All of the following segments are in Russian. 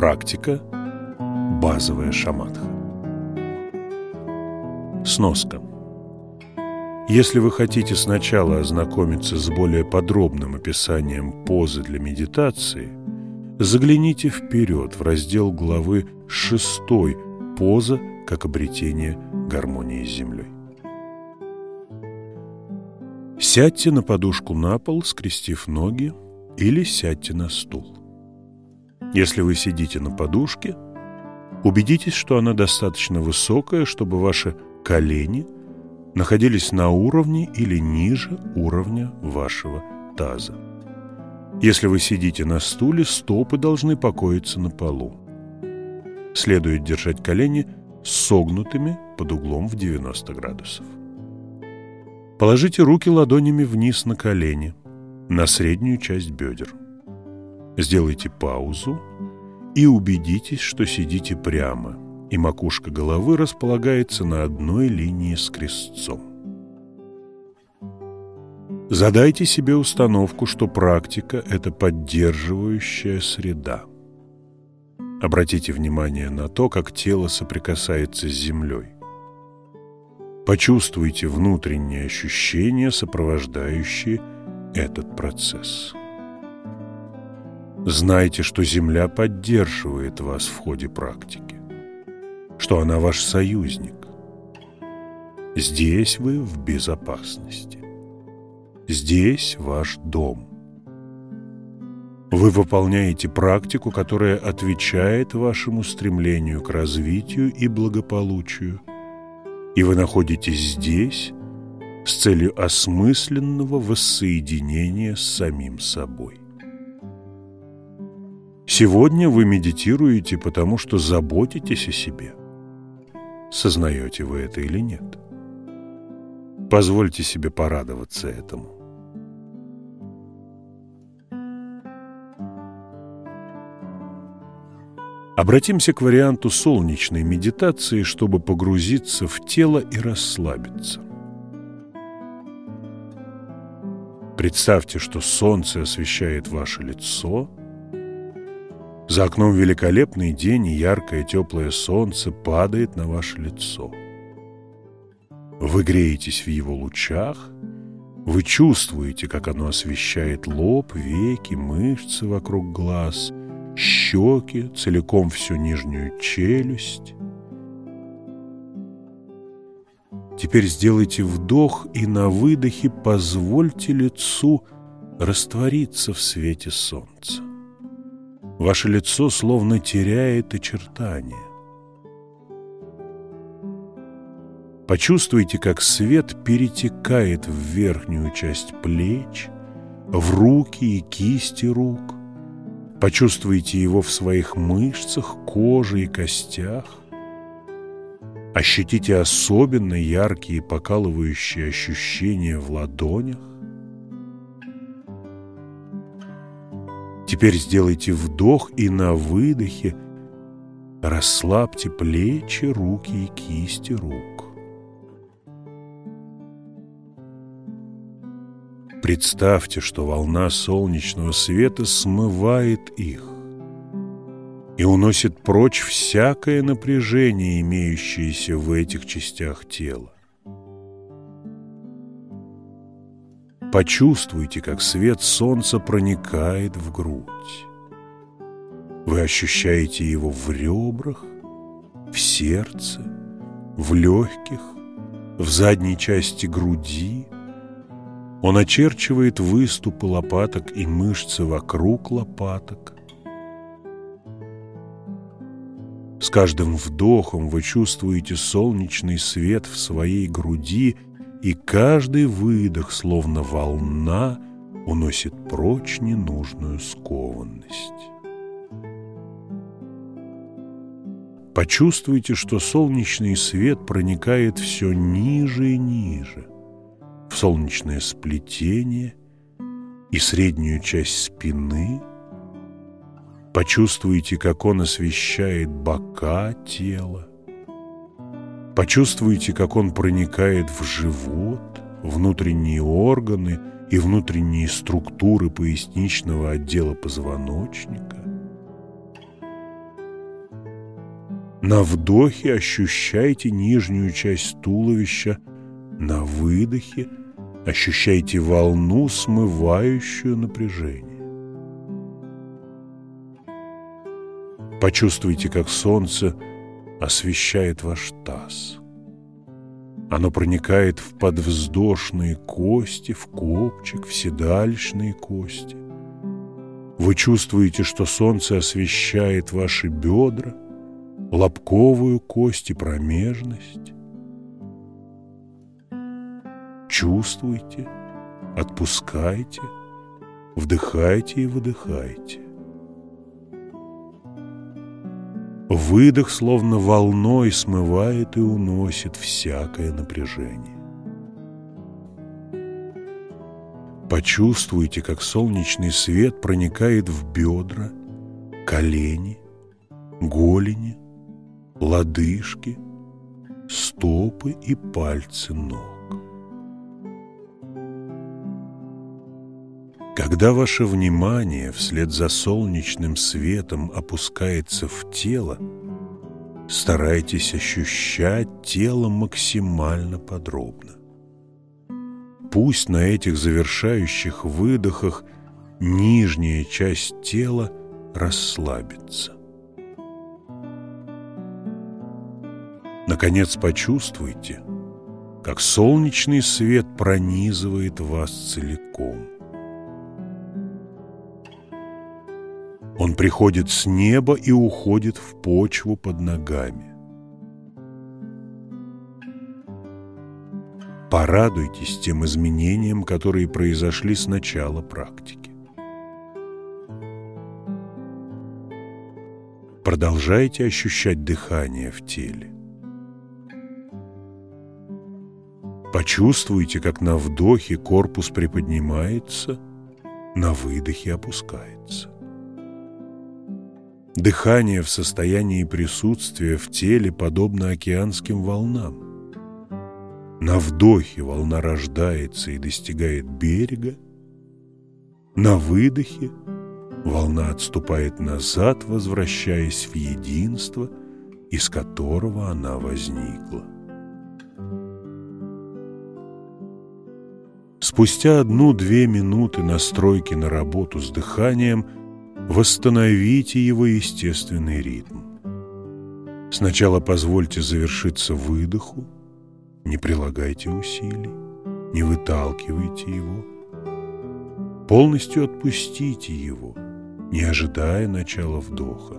Практика базовая шаматха. Сноска. Если вы хотите сначала ознакомиться с более подробным описанием позы для медитации, загляните вперед в раздел главы 6 «Поза как обретение гармонии с Землей». Сядьте на подушку на пол, скрестив ноги, или сядьте на стул. Если вы сидите на подушке, убедитесь, что она достаточно высокая, чтобы ваши колени находились на уровне или ниже уровня вашего таза. Если вы сидите на стуле, стопы должны покоиться на полу. Следует держать колени согнутыми под углом в 90 градусов. Положите руки ладонями вниз на колени, на среднюю часть бедер. Сделайте паузу и убедитесь, что сидите прямо, и макушка головы располагается на одной линии с крестцом. Задайте себе установку, что практика – это поддерживающая среда. Обратите внимание на то, как тело соприкасается с землей. Почувствуйте внутренние ощущения, сопровождающие этот процесс. Знайте, что Земля поддерживает вас в ходе практики, что она ваш союзник. Здесь вы в безопасности. Здесь ваш дом. Вы выполняете практику, которая отвечает вашему стремлению к развитию и благополучию, и вы находитесь здесь с целью осмысленного воссоединения с самим собой. Сегодня вы медитируете, потому что заботитесь о себе. Сознаете вы это или нет? Позвольте себе порадоваться этому. Обратимся к варианту солнечной медитации, чтобы погрузиться в тело и расслабиться. Представьте, что солнце освещает ваше лицо – за окном великолепный день, яркое теплое солнце падает на ваше лицо. Вы греетесь в его лучах, вы чувствуете, как оно освещает лоб, веки, мышцы вокруг глаз, щеки, целиком всю нижнюю челюсть. Теперь сделайте вдох и на выдохе позвольте лицу раствориться в свете солнца. Ваше лицо словно теряет очертания. Почувствуйте, как свет перетекает в верхнюю часть плеч, в руки и кисти рук. Почувствуйте его в своих мышцах, коже и костях. Ощутите особенно яркие покалывающие ощущения в ладонях. Теперь сделайте вдох и на выдохе расслабьте плечи, руки и кисти рук. Представьте, что волна солнечного света смывает их и уносит прочь всякое напряжение, имеющееся в этих частях тела. Почувствуйте, как свет солнца проникает в грудь. Вы ощущаете его в ребрах, в сердце, в легких, в задней части груди. Он очерчивает выступы лопаток и мышцы вокруг лопаток. С каждым вдохом вы чувствуете солнечный свет в своей груди – и каждый выдох, словно волна, уносит прочь ненужную скованность. Почувствуйте, что солнечный свет проникает все ниже и ниже, в солнечное сплетение и среднюю часть спины. Почувствуйте, как он освещает бока тела, Почувствуйте, как он проникает в живот, внутренние органы и внутренние структуры поясничного отдела позвоночника. На вдохе ощущайте нижнюю часть туловища, на выдохе ощущайте волну, смывающую напряжение. Почувствуйте, как солнце освещает ваш таз. Оно проникает в подвздошные кости, в копчик, в седалищные кости. Вы чувствуете, что солнце освещает ваши бедра, лобковую кость и промежность. Чувствуйте, отпускайте, вдыхайте и выдыхайте. Выдох словно волной смывает и уносит всякое напряжение. Почувствуйте, как солнечный свет проникает в бедра, колени, голени, лодыжки, стопы и пальцы ног. Когда ваше внимание вслед за солнечным светом опускается в тело, старайтесь ощущать тело максимально подробно. Пусть на этих завершающих выдохах нижняя часть тела расслабится. Наконец почувствуйте, как солнечный свет пронизывает вас целиком. Он приходит с неба и уходит в почву под ногами. Порадуйтесь тем изменениям, которые произошли с начала практики. Продолжайте ощущать дыхание в теле. Почувствуйте, как на вдохе корпус приподнимается, на выдохе опускается. Дыхание в состоянии присутствия в теле подобно океанским волнам. На вдохе волна рождается и достигает берега, на выдохе волна отступает назад, возвращаясь в единство, из которого она возникла. Спустя одну-две минуты настройки на работу с дыханием – восстановите его естественный ритм. Сначала позвольте завершиться выдоху, не прилагайте усилий, не выталкивайте его. Полностью отпустите его, не ожидая начала вдоха.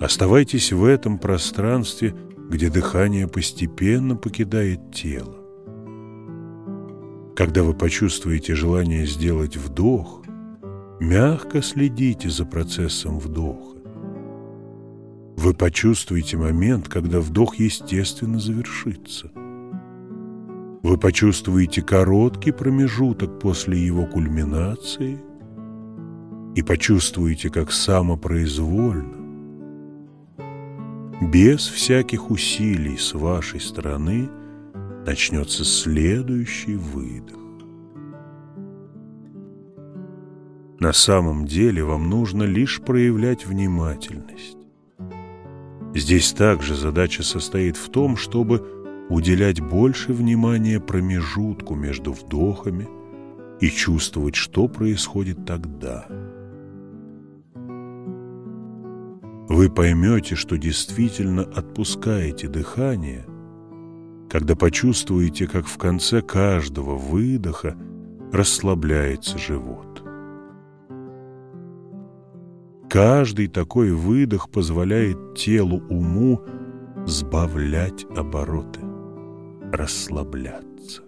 Оставайтесь в этом пространстве, где дыхание постепенно покидает тело. Когда вы почувствуете желание сделать вдох, Мягко следите за процессом вдоха. Вы почувствуете момент, когда вдох естественно завершится. Вы почувствуете короткий промежуток после его кульминации и почувствуете, как самопроизвольно, без всяких усилий с вашей стороны, начнется следующий выдох. На самом деле вам нужно лишь проявлять внимательность. Здесь также задача состоит в том, чтобы уделять больше внимания промежутку между вдохами и чувствовать, что происходит тогда. Вы поймете, что действительно отпускаете дыхание, когда почувствуете, как в конце каждого выдоха расслабляется живот. Каждый такой выдох позволяет телу, уму сбавлять обороты, расслабляться.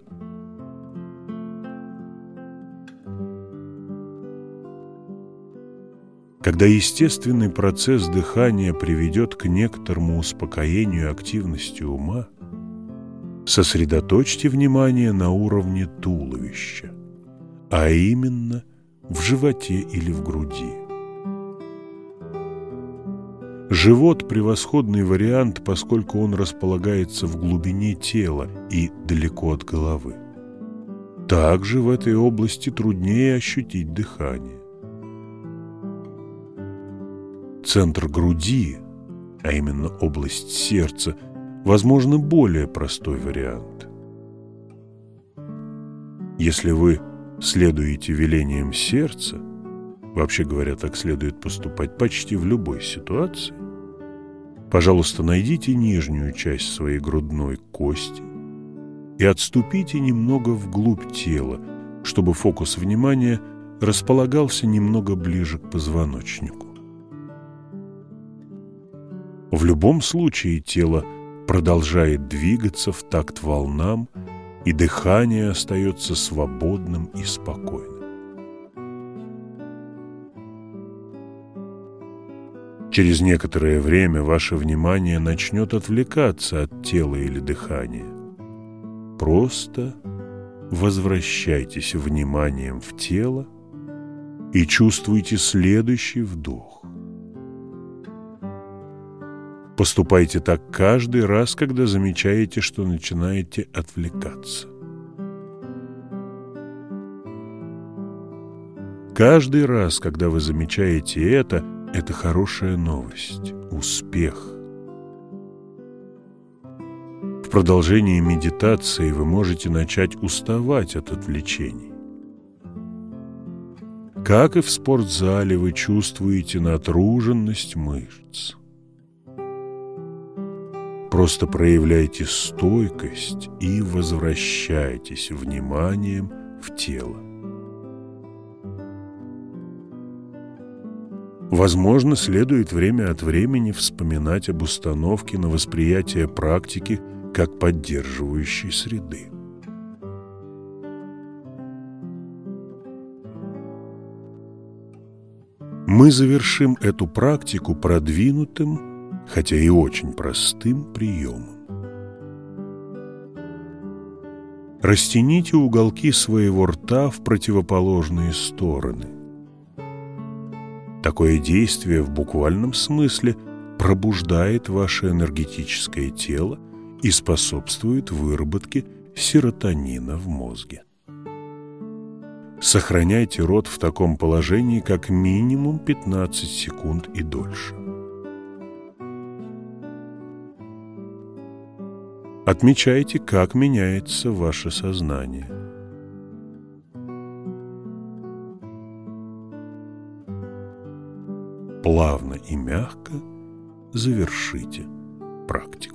Когда естественный процесс дыхания приведет к некоторому успокоению активности ума, сосредоточьте внимание на уровне туловища, а именно в животе или в груди. Живот – превосходный вариант, поскольку он располагается в глубине тела и далеко от головы. Также в этой области труднее ощутить дыхание. Центр груди а именно область сердца, возможно, более простой вариант. Если вы следуете велениям сердца, вообще говоря, так следует поступать почти в любой ситуации, пожалуйста, найдите нижнюю часть своей грудной кости и отступите немного вглубь тела, чтобы фокус внимания располагался немного ближе к позвоночнику. В любом случае тело продолжает двигаться в такт волнам, и дыхание остается свободным и спокойным. Через некоторое время ваше внимание начнет отвлекаться от тела или дыхания. Просто возвращайтесь вниманием в тело и чувствуйте следующий вдох. Поступайте так каждый раз, когда замечаете, что начинаете отвлекаться. Каждый раз, когда вы замечаете это, это хорошая новость, успех. В продолжении медитации вы можете начать уставать от отвлечений. Как и в спортзале, вы чувствуете натруженность мышц. Просто проявляйте стойкость и возвращайтесь вниманием в тело. Возможно, следует время от времени вспоминать об установке на восприятие практики как поддерживающей среды. Мы завершим эту практику продвинутым хотя и очень простым приемом. Растяните уголки своего рта в противоположные стороны. Такое действие в буквальном смысле пробуждает ваше энергетическое тело и способствует выработке серотонина в мозге. Сохраняйте рот в таком положении как минимум 15 секунд и дольше. Отмечайте, как меняется ваше сознание. Плавно и мягко завершите практику.